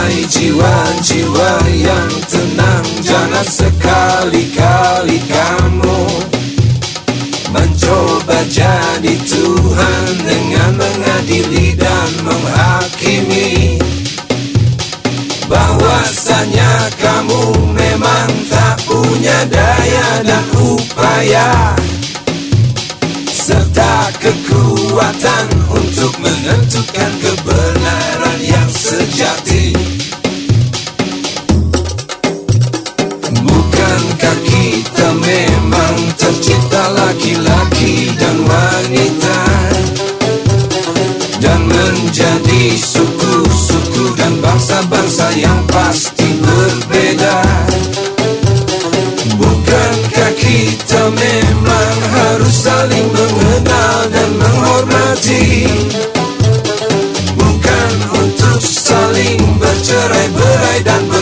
Hai jiwa-jiwa yang tenang Jangan sekali-kali kamu Mencoba jadi Tuhan Dengan mengadili dan menghakimi. Bahwasanya kamu memang tak punya daya dan upaya Serta kekuatan untuk menentukan kebenaran yang sejati tercipta laki-laki dan wanita Dan menjadi suku-suku dan bangsa-bangsa yang pasti berbeda. Bukankah kita memang harus saling mengenal dan menghormati? Bukan untuk saling bercerai-berai dan ber